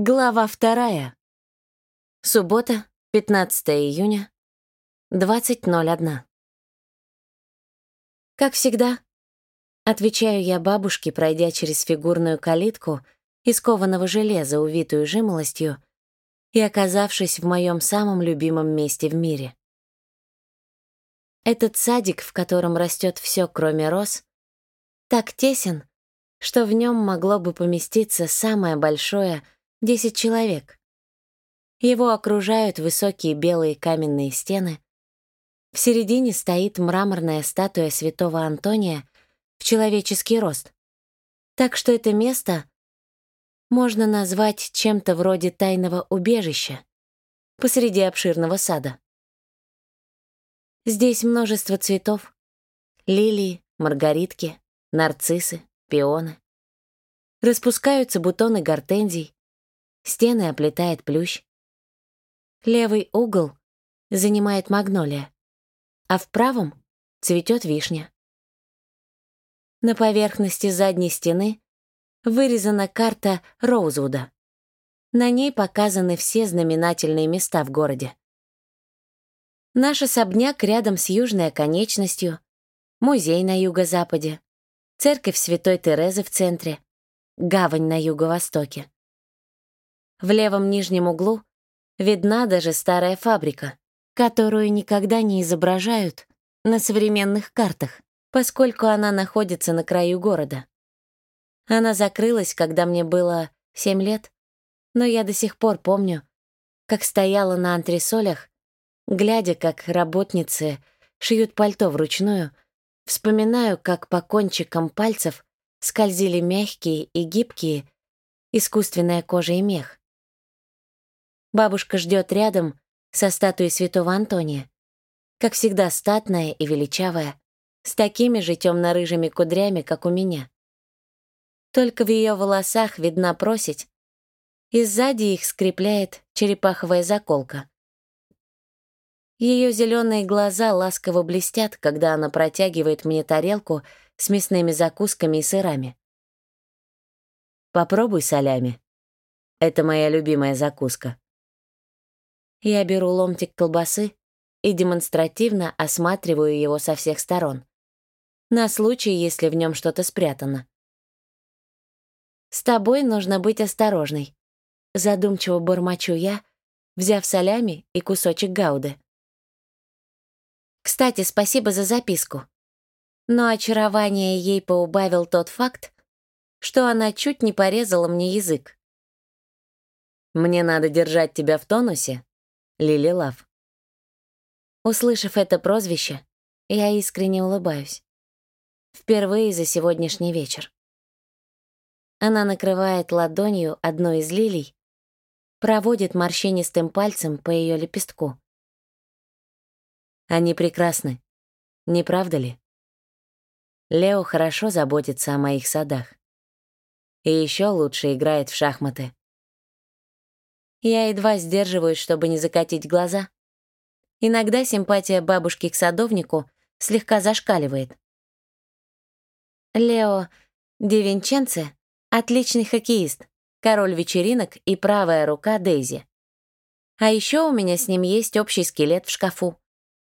Глава вторая. Суббота, 15 июня, 20.01. Как всегда, отвечаю я бабушке, пройдя через фигурную калитку из кованого железа, увитую жимолостью, и оказавшись в моем самом любимом месте в мире. Этот садик, в котором растет все, кроме роз, так тесен, что в нем могло бы поместиться самое большое — Десять человек. Его окружают высокие белые каменные стены. В середине стоит мраморная статуя святого Антония в человеческий рост. Так что это место можно назвать чем-то вроде тайного убежища посреди обширного сада. Здесь множество цветов. Лилии, маргаритки, нарциссы, пионы. Распускаются бутоны гортензий, Стены оплетает плющ. Левый угол занимает магнолия, а в правом цветет вишня. На поверхности задней стены вырезана карта Роузвуда. На ней показаны все знаменательные места в городе. Наш особняк рядом с южной оконечностью, музей на юго-западе, церковь Святой Терезы в центре, гавань на юго-востоке. В левом нижнем углу видна даже старая фабрика, которую никогда не изображают на современных картах, поскольку она находится на краю города. Она закрылась, когда мне было семь лет, но я до сих пор помню, как стояла на антресолях, глядя, как работницы шьют пальто вручную, вспоминаю, как по кончикам пальцев скользили мягкие и гибкие искусственная кожа и мех. Бабушка ждет рядом со статуей святого Антония. Как всегда, статная и величавая, с такими же темно-рыжими кудрями, как у меня. Только в ее волосах видна просить, и сзади их скрепляет черепаховая заколка. Ее зеленые глаза ласково блестят, когда она протягивает мне тарелку с мясными закусками и сырами. «Попробуй солями. Это моя любимая закуска», я беру ломтик колбасы и демонстративно осматриваю его со всех сторон. На случай, если в нем что-то спрятано. «С тобой нужно быть осторожной», — задумчиво бормочу я, взяв солями и кусочек гауды. Кстати, спасибо за записку. Но очарование ей поубавил тот факт, что она чуть не порезала мне язык. «Мне надо держать тебя в тонусе, Лили Лав. Услышав это прозвище, я искренне улыбаюсь. Впервые за сегодняшний вечер. Она накрывает ладонью одну из лилий, проводит морщинистым пальцем по ее лепестку. Они прекрасны, не правда ли? Лео хорошо заботится о моих садах. И еще лучше играет в шахматы. Я едва сдерживаюсь, чтобы не закатить глаза. Иногда симпатия бабушки к садовнику слегка зашкаливает. Лео Дивинченце — отличный хоккеист, король вечеринок и правая рука Дейзи. А еще у меня с ним есть общий скелет в шкафу,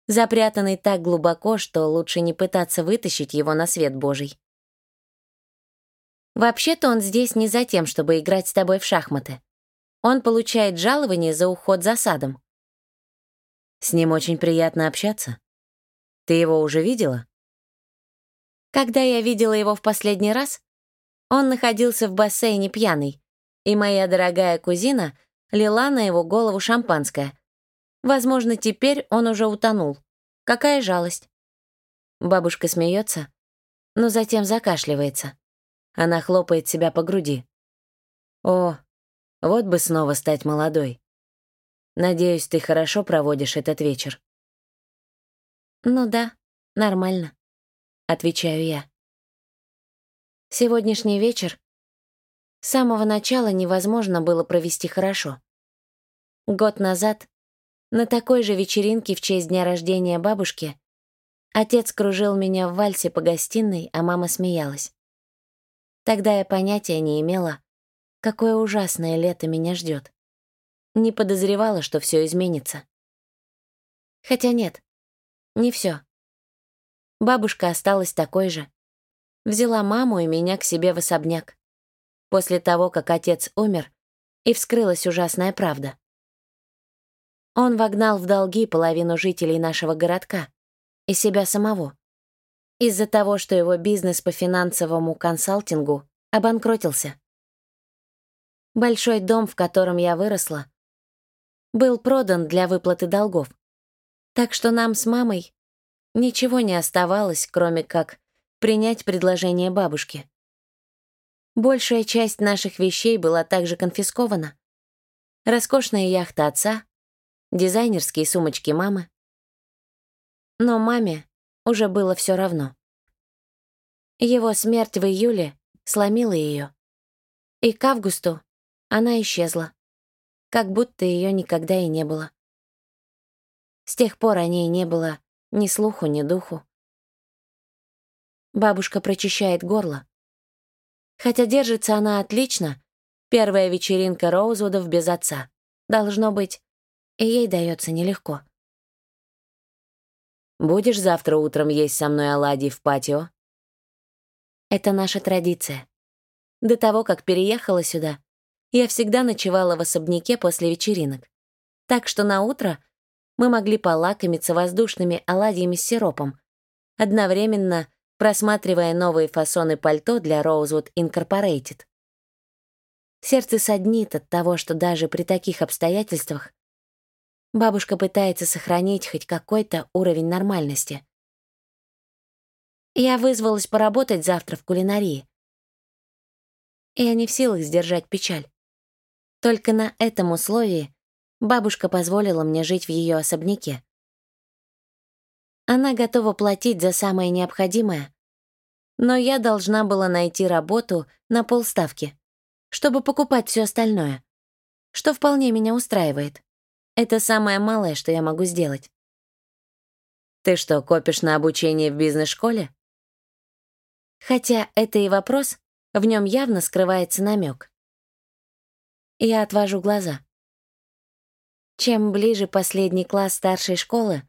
запрятанный так глубоко, что лучше не пытаться вытащить его на свет Божий. Вообще-то он здесь не за тем, чтобы играть с тобой в шахматы. Он получает жалование за уход за садом. С ним очень приятно общаться. Ты его уже видела? Когда я видела его в последний раз, он находился в бассейне пьяный, и моя дорогая кузина лила на его голову шампанское. Возможно, теперь он уже утонул. Какая жалость. Бабушка смеется, но затем закашливается. Она хлопает себя по груди. О, вот бы снова стать молодой. Надеюсь, ты хорошо проводишь этот вечер. Ну да, нормально, отвечаю я. Сегодняшний вечер с самого начала невозможно было провести хорошо. Год назад, на такой же вечеринке в честь дня рождения бабушки, отец кружил меня в вальсе по гостиной, а мама смеялась. Тогда я понятия не имела, какое ужасное лето меня ждет. Не подозревала, что все изменится. Хотя нет, не все. Бабушка осталась такой же. Взяла маму и меня к себе в особняк. После того, как отец умер, и вскрылась ужасная правда. Он вогнал в долги половину жителей нашего городка и себя самого. Из-за того, что его бизнес по финансовому консалтингу обанкротился. Большой дом, в котором я выросла, был продан для выплаты долгов. Так что нам с мамой ничего не оставалось, кроме как принять предложение бабушки. Большая часть наших вещей была также конфискована. Роскошная яхта отца, дизайнерские сумочки мамы. Но маме уже было все равно. Его смерть в июле сломила ее, и к августу она исчезла, как будто ее никогда и не было. С тех пор о ней не было ни слуху, ни духу. Бабушка прочищает горло. Хотя держится она отлично, первая вечеринка Роузвудов без отца. Должно быть, и ей дается нелегко. «Будешь завтра утром есть со мной оладьи в патио?» Это наша традиция. До того, как переехала сюда, я всегда ночевала в особняке после вечеринок. Так что на утро мы могли полакомиться воздушными оладьями с сиропом, одновременно просматривая новые фасоны пальто для Rosewood Incorporated. Сердце саднит от того, что даже при таких обстоятельствах Бабушка пытается сохранить хоть какой-то уровень нормальности. Я вызвалась поработать завтра в кулинарии. Я не в силах сдержать печаль. Только на этом условии бабушка позволила мне жить в ее особняке. Она готова платить за самое необходимое, но я должна была найти работу на полставки, чтобы покупать все остальное, что вполне меня устраивает. Это самое малое, что я могу сделать. Ты что, копишь на обучение в бизнес-школе? Хотя это и вопрос, в нем явно скрывается намек. Я отвожу глаза. Чем ближе последний класс старшей школы,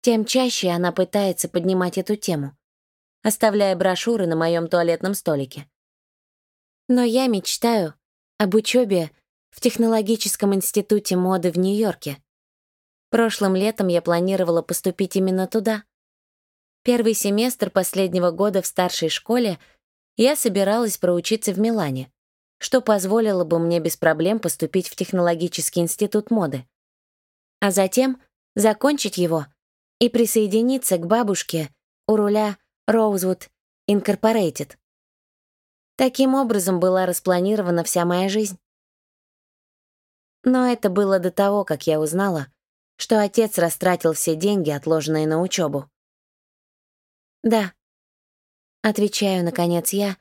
тем чаще она пытается поднимать эту тему, оставляя брошюры на моем туалетном столике. Но я мечтаю об учебе в Технологическом институте моды в Нью-Йорке. Прошлым летом я планировала поступить именно туда. Первый семестр последнего года в старшей школе я собиралась проучиться в Милане, что позволило бы мне без проблем поступить в Технологический институт моды. А затем закончить его и присоединиться к бабушке у руля Rosewood Incorporated. Таким образом была распланирована вся моя жизнь. Но это было до того, как я узнала, что отец растратил все деньги, отложенные на учебу. «Да», — отвечаю, наконец, я,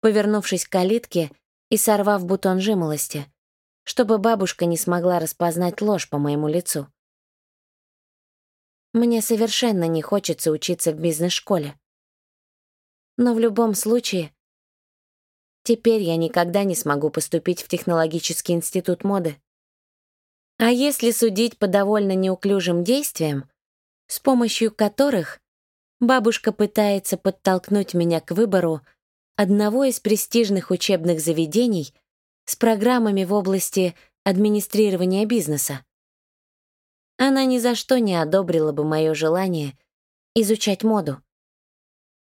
повернувшись к калитке и сорвав бутон жимолости, чтобы бабушка не смогла распознать ложь по моему лицу. Мне совершенно не хочется учиться в бизнес-школе. Но в любом случае, теперь я никогда не смогу поступить в технологический институт моды. А если судить по довольно неуклюжим действиям, с помощью которых бабушка пытается подтолкнуть меня к выбору одного из престижных учебных заведений с программами в области администрирования бизнеса. Она ни за что не одобрила бы мое желание изучать моду.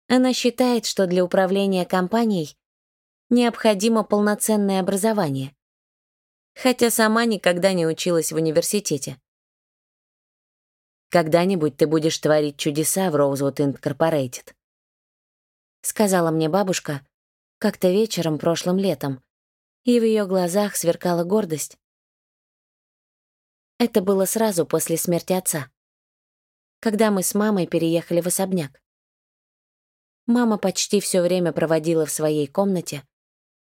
Она считает, что для управления компанией необходимо полноценное образование хотя сама никогда не училась в университете. «Когда-нибудь ты будешь творить чудеса в Rosewood Incorporated», сказала мне бабушка как-то вечером прошлым летом, и в ее глазах сверкала гордость. Это было сразу после смерти отца, когда мы с мамой переехали в особняк. Мама почти все время проводила в своей комнате,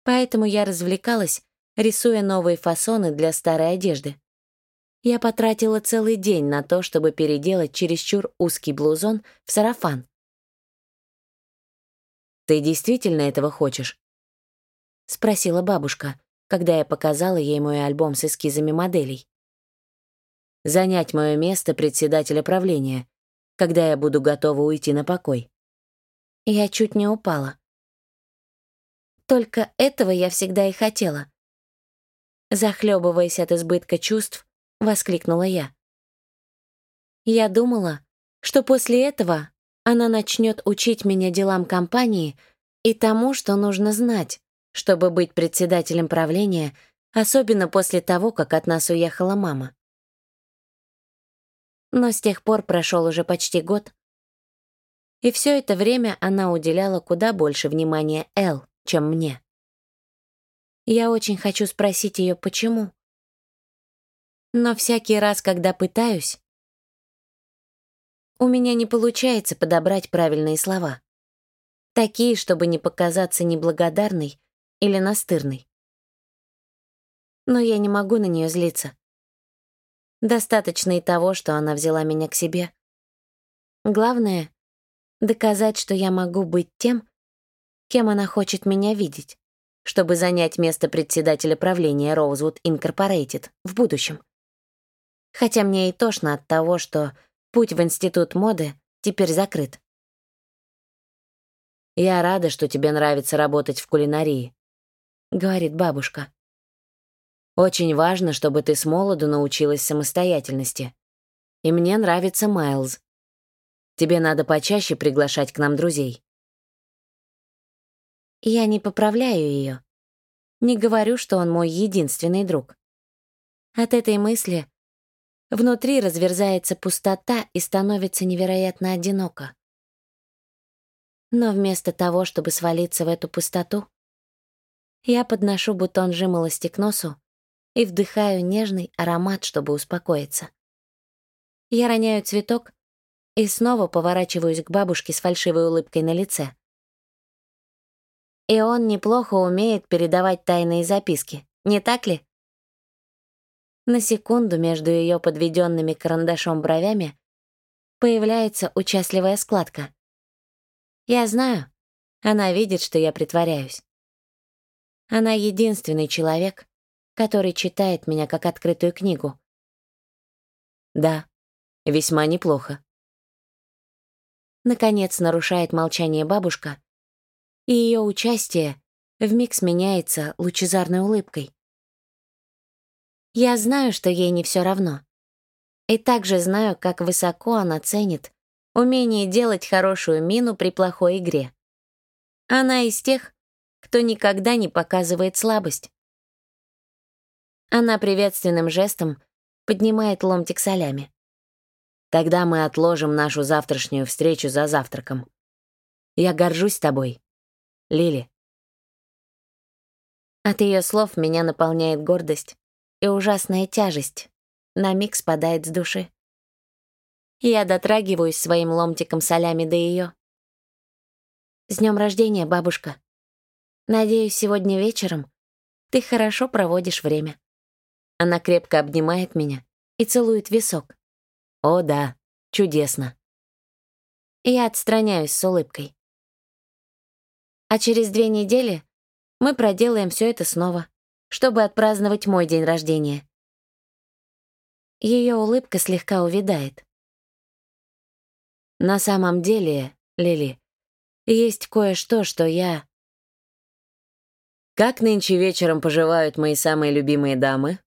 поэтому я развлекалась рисуя новые фасоны для старой одежды. Я потратила целый день на то, чтобы переделать чересчур узкий блузон в сарафан. «Ты действительно этого хочешь?» — спросила бабушка, когда я показала ей мой альбом с эскизами моделей. «Занять мое место председателя правления, когда я буду готова уйти на покой». Я чуть не упала. Только этого я всегда и хотела. Захлебываясь от избытка чувств, воскликнула я. Я думала, что после этого она начнет учить меня делам компании и тому, что нужно знать, чтобы быть председателем правления, особенно после того, как от нас уехала мама. Но с тех пор прошел уже почти год, и все это время она уделяла куда больше внимания Эл, чем мне. Я очень хочу спросить ее, почему. Но всякий раз, когда пытаюсь, у меня не получается подобрать правильные слова. Такие, чтобы не показаться неблагодарной или настырной. Но я не могу на нее злиться. Достаточно и того, что она взяла меня к себе. Главное — доказать, что я могу быть тем, кем она хочет меня видеть, чтобы занять место председателя правления Rosewood Incorporated в будущем. Хотя мне и тошно от того, что путь в институт моды теперь закрыт. «Я рада, что тебе нравится работать в кулинарии», — говорит бабушка. «Очень важно, чтобы ты с молоду научилась самостоятельности. И мне нравится Майлз. Тебе надо почаще приглашать к нам друзей». Я не поправляю ее. Не говорю, что он мой единственный друг. От этой мысли внутри разверзается пустота и становится невероятно одиноко. Но вместо того, чтобы свалиться в эту пустоту, я подношу бутон жимолости к носу и вдыхаю нежный аромат, чтобы успокоиться. Я роняю цветок и снова поворачиваюсь к бабушке с фальшивой улыбкой на лице. И он неплохо умеет передавать тайные записки, не так ли? На секунду между ее подведенными карандашом бровями появляется участливая складка. Я знаю, она видит, что я притворяюсь. Она единственный человек, который читает меня как открытую книгу. Да, весьма неплохо. Наконец нарушает молчание бабушка, и ее участие вмиг сменяется лучезарной улыбкой. Я знаю, что ей не все равно. И также знаю, как высоко она ценит умение делать хорошую мину при плохой игре. Она из тех, кто никогда не показывает слабость. Она приветственным жестом поднимает ломтик солями. Тогда мы отложим нашу завтрашнюю встречу за завтраком. Я горжусь тобой, Лили. От ее слов меня наполняет гордость, и ужасная тяжесть на миг спадает с души. Я дотрагиваюсь своим ломтиком солями до ее. С днем рождения, бабушка. Надеюсь, сегодня вечером ты хорошо проводишь время. Она крепко обнимает меня и целует висок. О, да, чудесно. Я отстраняюсь с улыбкой. А через две недели мы проделаем все это снова, чтобы отпраздновать мой день рождения. Ее улыбка слегка увядает. На самом деле, Лили, есть кое-что, что я... Как нынче вечером поживают мои самые любимые дамы?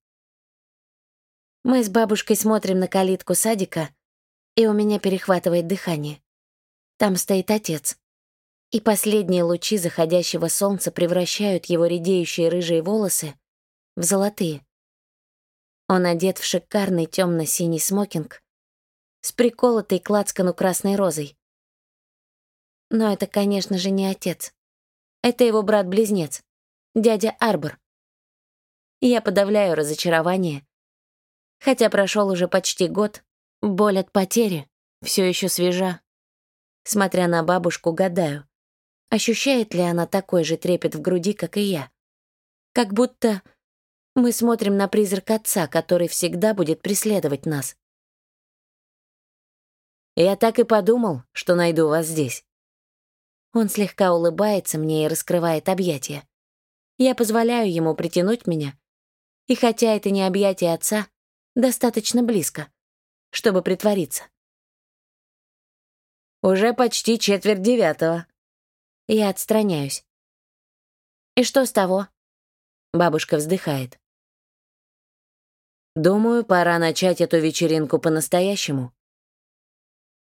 Мы с бабушкой смотрим на калитку садика, и у меня перехватывает дыхание. Там стоит отец и последние лучи заходящего солнца превращают его редеющие рыжие волосы в золотые. Он одет в шикарный темно синий смокинг с приколотой к лацкану красной розой. Но это, конечно же, не отец. Это его брат-близнец, дядя Арбор. Я подавляю разочарование. Хотя прошел уже почти год, боль от потери все еще свежа. Смотря на бабушку, гадаю, Ощущает ли она такой же трепет в груди, как и я? Как будто мы смотрим на призрак отца, который всегда будет преследовать нас. Я так и подумал, что найду вас здесь. Он слегка улыбается мне и раскрывает объятия. Я позволяю ему притянуть меня, и хотя это не объятие отца, достаточно близко, чтобы притвориться. Уже почти четверть девятого. Я отстраняюсь. И что с того? Бабушка вздыхает. Думаю, пора начать эту вечеринку по-настоящему.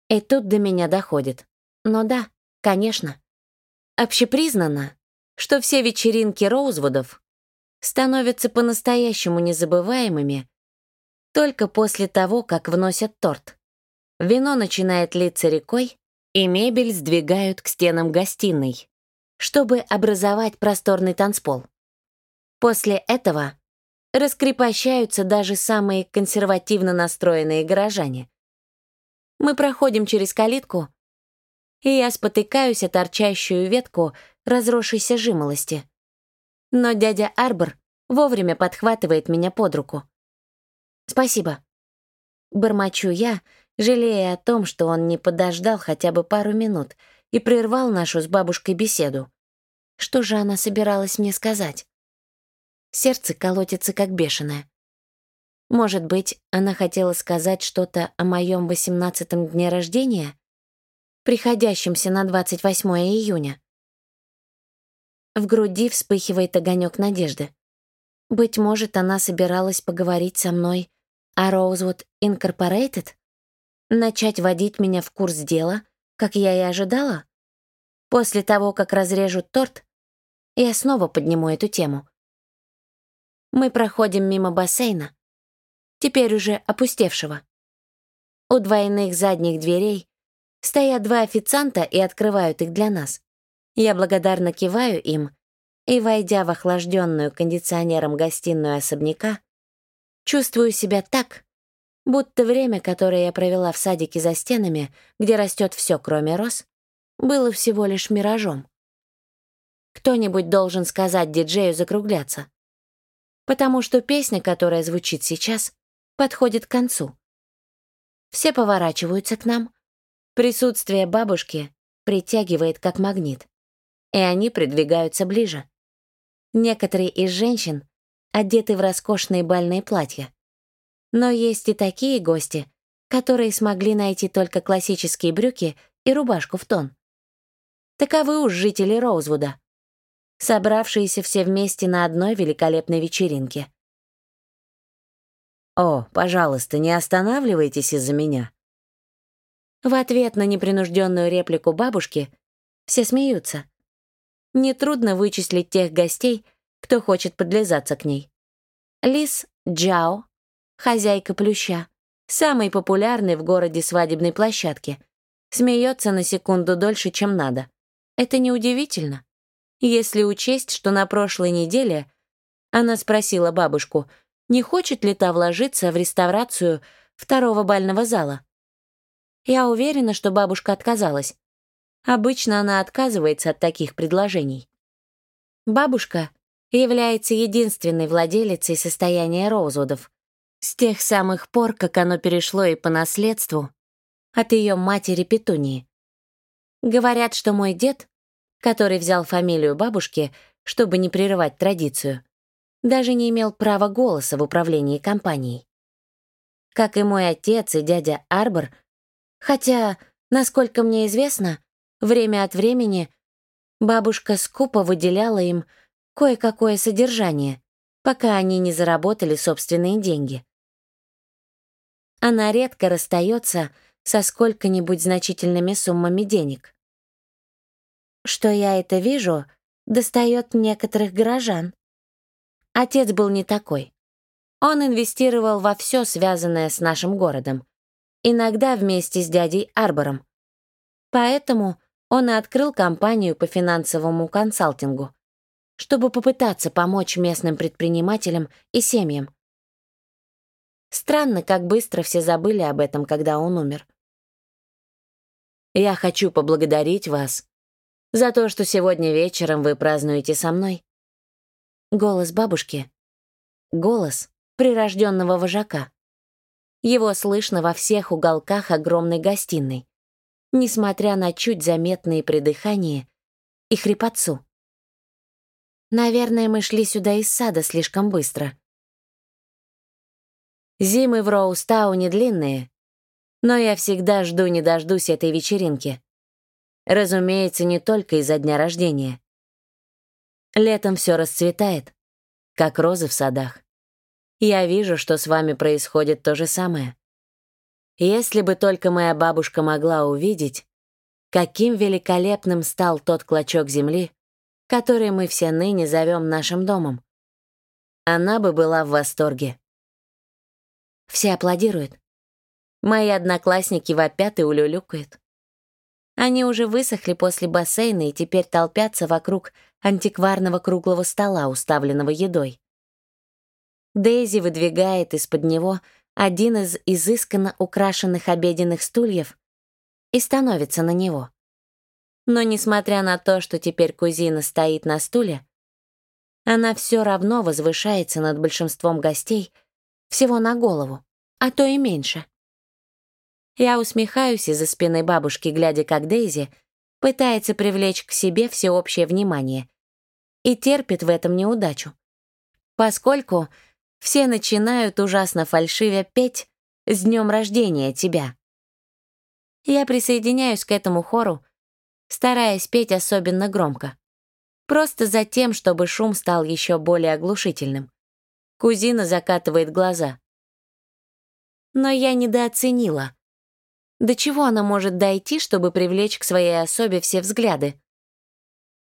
И тут до меня доходит. Но да, конечно. Общепризнано, что все вечеринки Роузвудов становятся по-настоящему незабываемыми только после того, как вносят торт. Вино начинает литься рекой, и мебель сдвигают к стенам гостиной, чтобы образовать просторный танцпол. После этого раскрепощаются даже самые консервативно настроенные горожане. Мы проходим через калитку, и я спотыкаюсь о торчащую ветку разросшейся жимолости. Но дядя Арбор вовремя подхватывает меня под руку. «Спасибо». Бормочу я, жалея о том, что он не подождал хотя бы пару минут и прервал нашу с бабушкой беседу. Что же она собиралась мне сказать? Сердце колотится как бешеное. Может быть, она хотела сказать что-то о моем восемнадцатом дне рождения, приходящемся на 28 июня. В груди вспыхивает огонек надежды. Быть может, она собиралась поговорить со мной о Rosewood Incorporated? Начать водить меня в курс дела, как я и ожидала? После того, как разрежут торт, я снова подниму эту тему. Мы проходим мимо бассейна, теперь уже опустевшего. У двойных задних дверей стоят два официанта и открывают их для нас. Я благодарно киваю им и, войдя в охлажденную кондиционером гостиную особняка, чувствую себя так, будто время, которое я провела в садике за стенами, где растет все, кроме роз, было всего лишь миражом. Кто-нибудь должен сказать диджею закругляться. Потому что песня, которая звучит сейчас, подходит к концу. Все поворачиваются к нам. Присутствие бабушки притягивает как магнит. И они придвигаются ближе. Некоторые из женщин одеты в роскошные бальные платья. Но есть и такие гости, которые смогли найти только классические брюки и рубашку в тон. Таковы уж жители Роузвуда, собравшиеся все вместе на одной великолепной вечеринке. «О, пожалуйста, не останавливайтесь из-за меня». В ответ на непринужденную реплику бабушки все смеются. Нетрудно вычислить тех гостей, кто хочет подлизаться к ней. Лис Джао, хозяйка плюща, самый популярный в городе свадебной площадки, смеется на секунду дольше, чем надо. Это неудивительно, если учесть, что на прошлой неделе она спросила бабушку, не хочет ли та вложиться в реставрацию второго бального зала. Я уверена, что бабушка отказалась. Обычно она отказывается от таких предложений. Бабушка является единственной владелицей состояния Роузвудов с тех самых пор, как оно перешло и по наследству от ее матери Петунии. Говорят, что мой дед, который взял фамилию бабушки, чтобы не прерывать традицию, даже не имел права голоса в управлении компанией. Как и мой отец и дядя Арбор, хотя, насколько мне известно, время от времени бабушка скупо выделяла им кое-какое содержание, пока они не заработали собственные деньги. Она редко расстается со сколько-нибудь значительными суммами денег. Что я это вижу, достает некоторых горожан. Отец был не такой. Он инвестировал во все, связанное с нашим городом. Иногда вместе с дядей Арбором. Поэтому он и открыл компанию по финансовому консалтингу, чтобы попытаться помочь местным предпринимателям и семьям. Странно, как быстро все забыли об этом, когда он умер. «Я хочу поблагодарить вас за то, что сегодня вечером вы празднуете со мной», Голос бабушки. Голос прирожденного вожака. Его слышно во всех уголках огромной гостиной, несмотря на чуть заметные придыхания и хрипотцу. Наверное, мы шли сюда из сада слишком быстро. Зимы в Роустауне длинные, но я всегда жду не дождусь этой вечеринки. Разумеется, не только из-за дня рождения. Летом все расцветает, как розы в садах. Я вижу, что с вами происходит то же самое. Если бы только моя бабушка могла увидеть, каким великолепным стал тот клочок земли, который мы все ныне зовем нашим домом. Она бы была в восторге. Все аплодируют. Мои одноклассники вопят и улюлюкают. Они уже высохли после бассейна и теперь толпятся вокруг антикварного круглого стола, уставленного едой. Дейзи выдвигает из-под него один из изысканно украшенных обеденных стульев и становится на него. Но несмотря на то, что теперь кузина стоит на стуле, она все равно возвышается над большинством гостей всего на голову, а то и меньше. Я усмехаюсь из-за спины бабушки, глядя, как Дейзи пытается привлечь к себе всеобщее внимание и терпит в этом неудачу, поскольку все начинают ужасно фальшивя петь «С днем рождения тебя». Я присоединяюсь к этому хору, стараясь петь особенно громко. Просто за тем, чтобы шум стал еще более оглушительным. Кузина закатывает глаза. Но я недооценила. До чего она может дойти, чтобы привлечь к своей особе все взгляды?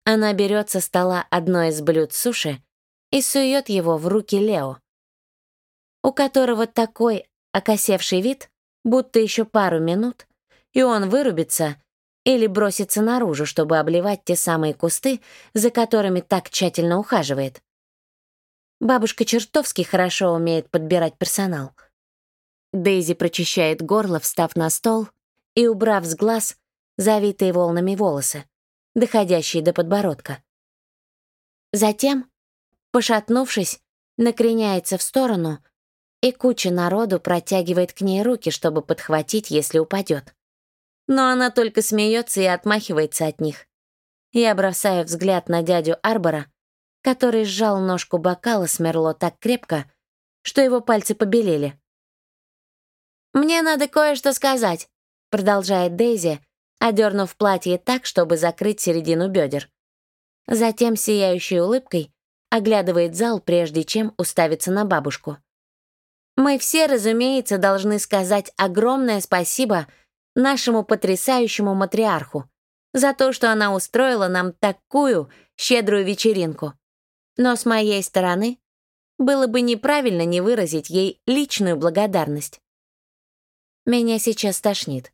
Она берет со стола одно из блюд суши и сует его в руки Лео, у которого такой окосевший вид, будто еще пару минут, и он вырубится или бросится наружу, чтобы обливать те самые кусты, за которыми так тщательно ухаживает. Бабушка чертовски хорошо умеет подбирать персонал. Дейзи прочищает горло, встав на стол и убрав с глаз завитые волнами волосы, доходящие до подбородка. Затем, пошатнувшись, накреняется в сторону, и куча народу протягивает к ней руки, чтобы подхватить, если упадет но она только смеется и отмахивается от них. Я бросаю взгляд на дядю Арбора, который сжал ножку бокала с Мерло так крепко, что его пальцы побелели. «Мне надо кое-что сказать», — продолжает Дейзи, одернув платье так, чтобы закрыть середину бедер. Затем, сияющей улыбкой, оглядывает зал, прежде чем уставиться на бабушку. «Мы все, разумеется, должны сказать огромное спасибо нашему потрясающему матриарху, за то, что она устроила нам такую щедрую вечеринку. Но с моей стороны было бы неправильно не выразить ей личную благодарность. Меня сейчас тошнит.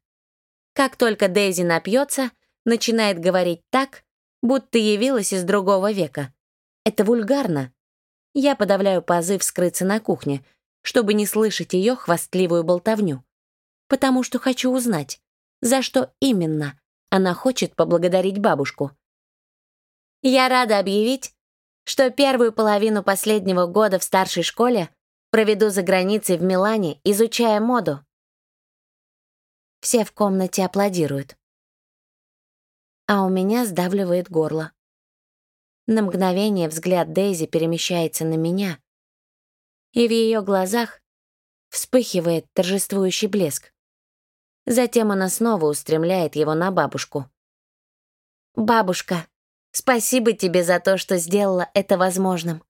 Как только Дейзи напьется, начинает говорить так, будто явилась из другого века. Это вульгарно. Я подавляю позыв скрыться на кухне, чтобы не слышать ее хвастливую болтовню потому что хочу узнать, за что именно она хочет поблагодарить бабушку. Я рада объявить, что первую половину последнего года в старшей школе проведу за границей в Милане, изучая моду. Все в комнате аплодируют. А у меня сдавливает горло. На мгновение взгляд Дейзи перемещается на меня, и в ее глазах вспыхивает торжествующий блеск. Затем она снова устремляет его на бабушку. «Бабушка, спасибо тебе за то, что сделала это возможным.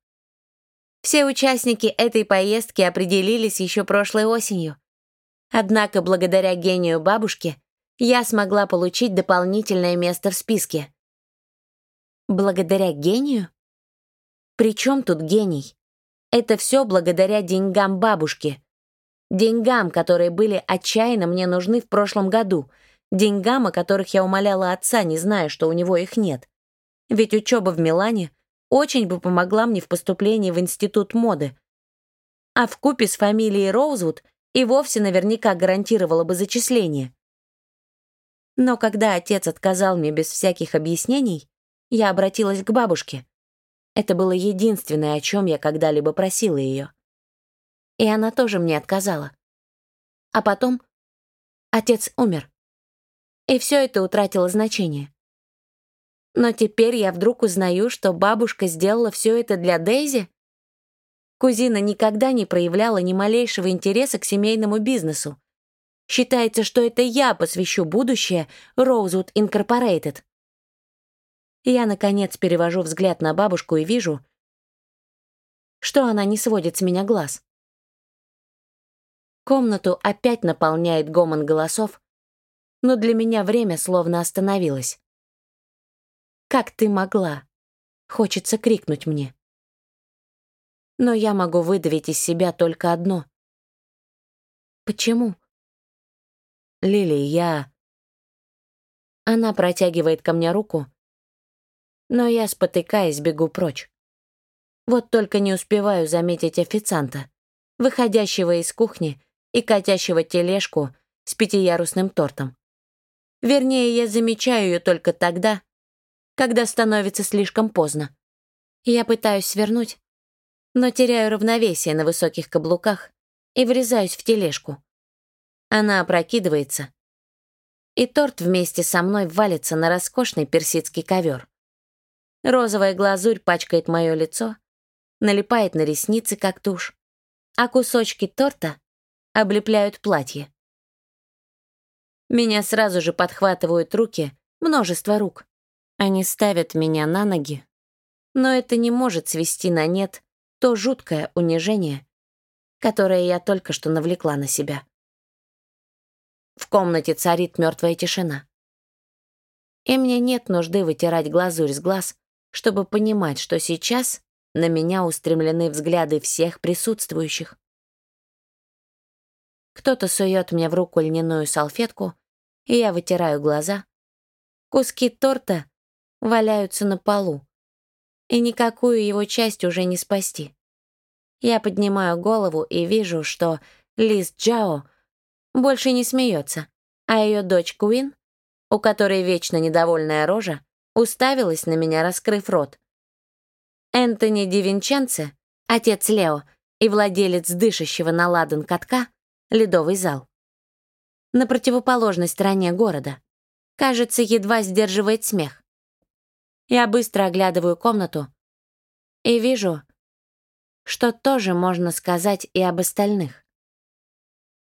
Все участники этой поездки определились еще прошлой осенью. Однако благодаря гению бабушки я смогла получить дополнительное место в списке. Благодаря гению? При чем тут гений? Это все благодаря деньгам бабушки. Деньгам, которые были отчаянно мне нужны в прошлом году. Деньгам, о которых я умоляла отца, не зная, что у него их нет. Ведь учеба в Милане очень бы помогла мне в поступлении в институт моды. А в купе с фамилией Роузвуд и вовсе наверняка гарантировала бы зачисление. Но когда отец отказал мне без всяких объяснений, я обратилась к бабушке. Это было единственное, о чем я когда-либо просила ее и она тоже мне отказала. А потом отец умер. И все это утратило значение. Но теперь я вдруг узнаю, что бабушка сделала все это для Дейзи? Кузина никогда не проявляла ни малейшего интереса к семейному бизнесу. Считается, что это я посвящу будущее Rosewood Incorporated. Я, наконец, перевожу взгляд на бабушку и вижу, что она не сводит с меня глаз. Комнату опять наполняет гомон голосов, но для меня время словно остановилось. «Как ты могла?» — хочется крикнуть мне. Но я могу выдавить из себя только одно. «Почему?» «Лили, я...» Она протягивает ко мне руку, но я, спотыкаясь, бегу прочь. Вот только не успеваю заметить официанта, выходящего из кухни и катящего тележку с пятиярусным тортом. Вернее, я замечаю ее только тогда, когда становится слишком поздно. Я пытаюсь свернуть, но теряю равновесие на высоких каблуках и врезаюсь в тележку. Она опрокидывается, и торт вместе со мной валится на роскошный персидский ковер. Розовая глазурь пачкает мое лицо, налипает на ресницы, как тушь, а кусочки торта облепляют платье. Меня сразу же подхватывают руки, множество рук. Они ставят меня на ноги. Но это не может свести на нет то жуткое унижение, которое я только что навлекла на себя. В комнате царит мертвая тишина. И мне нет нужды вытирать глазурь с глаз, чтобы понимать, что сейчас на меня устремлены взгляды всех присутствующих. Кто-то сует мне в руку льняную салфетку, и я вытираю глаза. Куски торта валяются на полу, и никакую его часть уже не спасти. Я поднимаю голову и вижу, что Лиз Джао больше не смеется, а ее дочь Куин, у которой вечно недовольная рожа, уставилась на меня, раскрыв рот. Энтони Ди отец Лео и владелец дышащего на ладан катка, ледовый зал. На противоположной стороне города. Кажется, едва сдерживает смех. Я быстро оглядываю комнату и вижу, что тоже можно сказать и об остальных.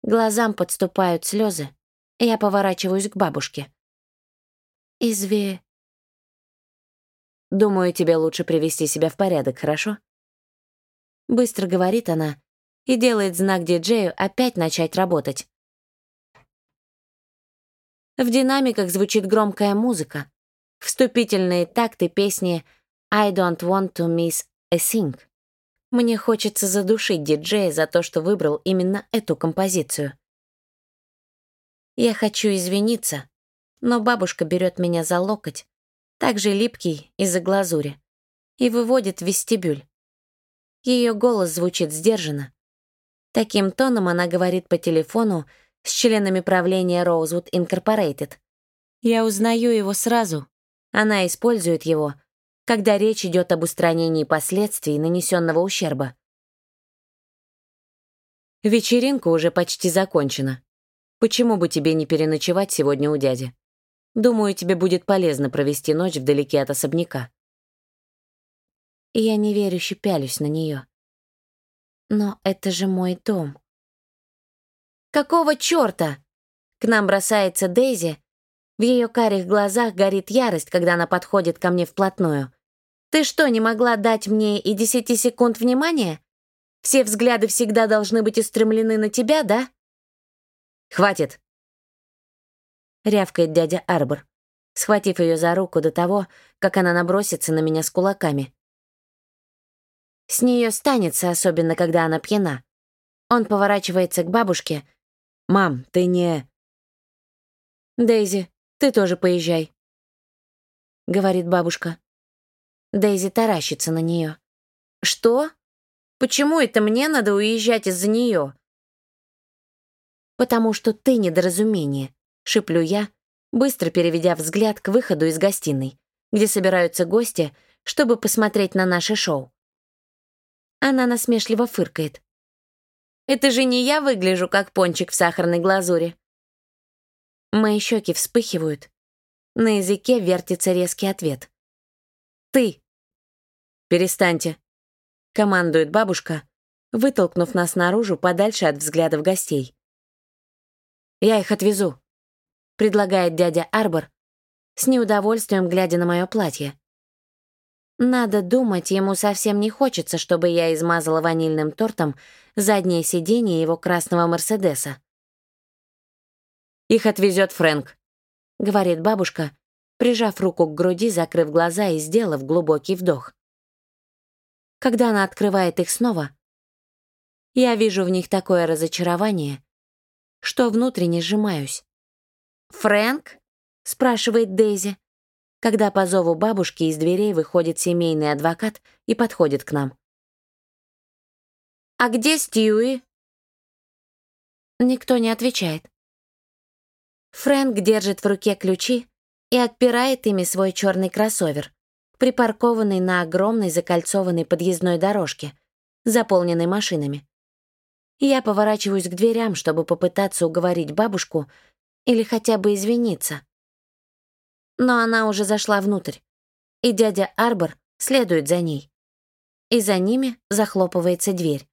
Глазам подступают слезы, и я поворачиваюсь к бабушке. «Изве...» «Думаю, тебе лучше привести себя в порядок, хорошо?» Быстро говорит она и делает знак диджею опять начать работать. В динамиках звучит громкая музыка, вступительные такты песни «I don't want to miss a thing». Мне хочется задушить диджея за то, что выбрал именно эту композицию. Я хочу извиниться, но бабушка берет меня за локоть, также липкий из-за глазури, и выводит в вестибюль. Ее голос звучит сдержанно, Таким тоном она говорит по телефону с членами правления Rosewood Incorporated. Я узнаю его сразу. Она использует его, когда речь идет об устранении последствий нанесенного ущерба. Вечеринка уже почти закончена. Почему бы тебе не переночевать сегодня у дяди? Думаю, тебе будет полезно провести ночь вдалеке от особняка. Я неверяще пялюсь на нее. Но это же мой дом. Какого чёрта? К нам бросается Дейзи. В её карих глазах горит ярость, когда она подходит ко мне вплотную. Ты что, не могла дать мне и десяти секунд внимания? Все взгляды всегда должны быть устремлены на тебя, да? Хватит. Рявкает дядя Арбор, схватив её за руку до того, как она набросится на меня с кулаками. С нее станется, особенно когда она пьяна. Он поворачивается к бабушке. «Мам, ты не...» «Дейзи, ты тоже поезжай», — говорит бабушка. Дейзи таращится на нее. «Что? Почему это мне надо уезжать из-за нее?» «Потому что ты недоразумение», — шиплю я, быстро переведя взгляд к выходу из гостиной, где собираются гости, чтобы посмотреть на наше шоу. Она насмешливо фыркает. «Это же не я выгляжу, как пончик в сахарной глазури». Мои щеки вспыхивают, На языке вертится резкий ответ. «Ты!» «Перестаньте!» — командует бабушка, вытолкнув нас наружу подальше от взглядов гостей. «Я их отвезу», — предлагает дядя Арбор, с неудовольствием глядя на мое платье. Надо думать, ему совсем не хочется, чтобы я измазала ванильным тортом заднее сиденье его красного Мерседеса. «Их отвезет Фрэнк», — говорит бабушка, прижав руку к груди, закрыв глаза и сделав глубокий вдох. Когда она открывает их снова, я вижу в них такое разочарование, что внутренне сжимаюсь. «Фрэнк?» — спрашивает Дейзи когда по зову бабушки из дверей выходит семейный адвокат и подходит к нам. «А где Стьюи?» Никто не отвечает. Фрэнк держит в руке ключи и отпирает ими свой черный кроссовер, припаркованный на огромной закольцованной подъездной дорожке, заполненной машинами. Я поворачиваюсь к дверям, чтобы попытаться уговорить бабушку или хотя бы извиниться. Но она уже зашла внутрь, и дядя Арбор следует за ней. И за ними захлопывается дверь.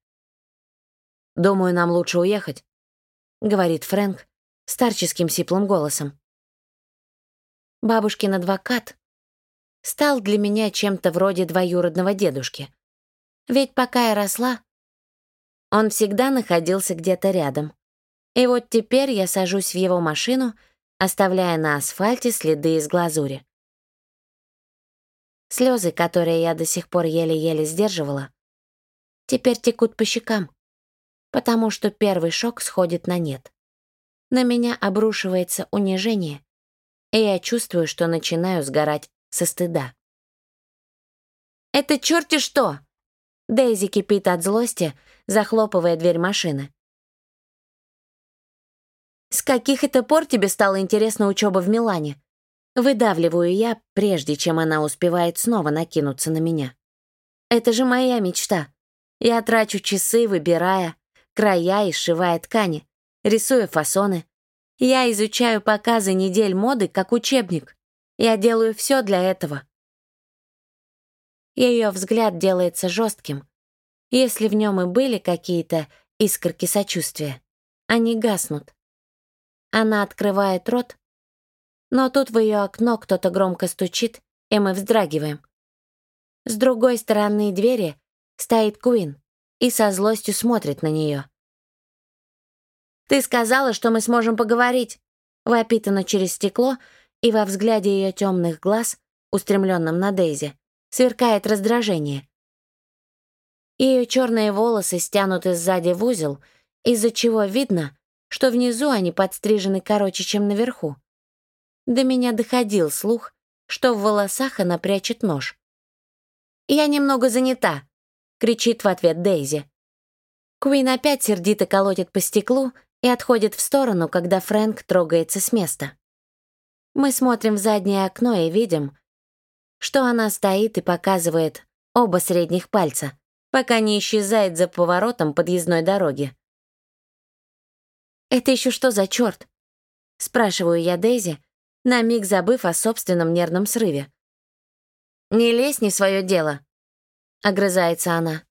«Думаю, нам лучше уехать», — говорит Фрэнк старческим сиплым голосом. Бабушкин адвокат стал для меня чем-то вроде двоюродного дедушки. Ведь пока я росла, он всегда находился где-то рядом. И вот теперь я сажусь в его машину — оставляя на асфальте следы из глазури. Слезы, которые я до сих пор еле-еле сдерживала, теперь текут по щекам, потому что первый шок сходит на нет. На меня обрушивается унижение, и я чувствую, что начинаю сгорать со стыда. «Это черти что!» Дейзи кипит от злости, захлопывая дверь машины. С каких это пор тебе стала интересна учеба в Милане? Выдавливаю я, прежде чем она успевает снова накинуться на меня. Это же моя мечта. Я трачу часы, выбирая края и сшивая ткани, рисуя фасоны. Я изучаю показы недель моды как учебник. Я делаю все для этого. Ее взгляд делается жестким. Если в нем и были какие-то искорки сочувствия, они гаснут. Она открывает рот, но тут в ее окно кто-то громко стучит, и мы вздрагиваем. С другой стороны двери стоит Куин и со злостью смотрит на нее. «Ты сказала, что мы сможем поговорить», — вопит она через стекло, и во взгляде ее темных глаз, устремленном на Дейзи, сверкает раздражение. Ее черные волосы стянуты сзади в узел, из-за чего видно, что внизу они подстрижены короче, чем наверху. До меня доходил слух, что в волосах она прячет нож. «Я немного занята», — кричит в ответ Дейзи. Куин опять сердито колотит по стеклу и отходит в сторону, когда Фрэнк трогается с места. Мы смотрим в заднее окно и видим, что она стоит и показывает оба средних пальца, пока не исчезает за поворотом подъездной дороги. «Это еще что за черт?» Спрашиваю я Дейзи, на миг забыв о собственном нервном срыве. «Не лезь не свое дело», — огрызается она.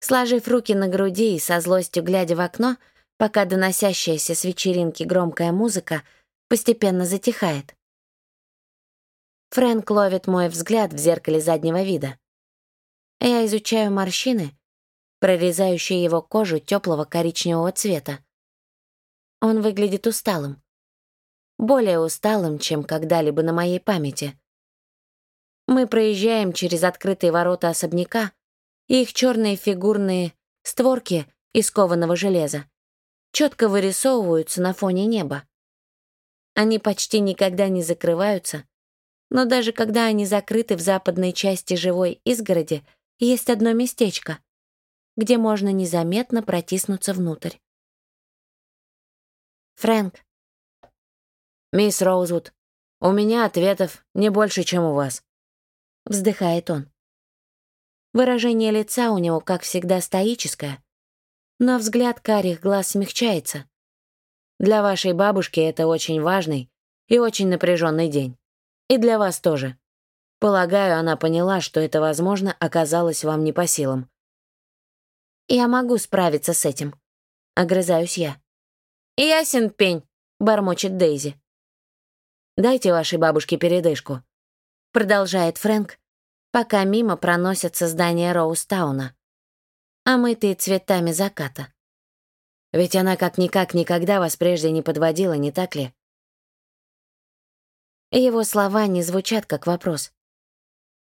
Сложив руки на груди и со злостью глядя в окно, пока доносящаяся с вечеринки громкая музыка постепенно затихает. Фрэнк ловит мой взгляд в зеркале заднего вида. Я изучаю морщины, прорезающие его кожу теплого коричневого цвета. Он выглядит усталым. Более усталым, чем когда-либо на моей памяти. Мы проезжаем через открытые ворота особняка, и их черные фигурные створки из кованого железа четко вырисовываются на фоне неба. Они почти никогда не закрываются, но даже когда они закрыты в западной части живой изгороди, есть одно местечко, где можно незаметно протиснуться внутрь. Фрэнк. «Мисс Роузвуд, у меня ответов не больше, чем у вас», — вздыхает он. Выражение лица у него, как всегда, стоическое, но взгляд карих глаз смягчается. Для вашей бабушки это очень важный и очень напряженный день. И для вас тоже. Полагаю, она поняла, что это, возможно, оказалось вам не по силам. «Я могу справиться с этим», — огрызаюсь я. «Ясен пень», — бормочет Дейзи. «Дайте вашей бабушке передышку», — продолжает Фрэнк, пока мимо проносятся здания Роустауна, омытые цветами заката. Ведь она как-никак никогда вас прежде не подводила, не так ли? Его слова не звучат как вопрос.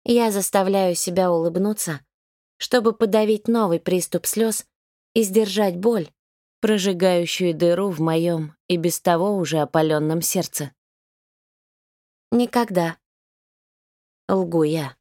Я заставляю себя улыбнуться, чтобы подавить новый приступ слез и сдержать боль, прожигающую дыру в моем и без того уже опаленном сердце. Никогда. Лгу я.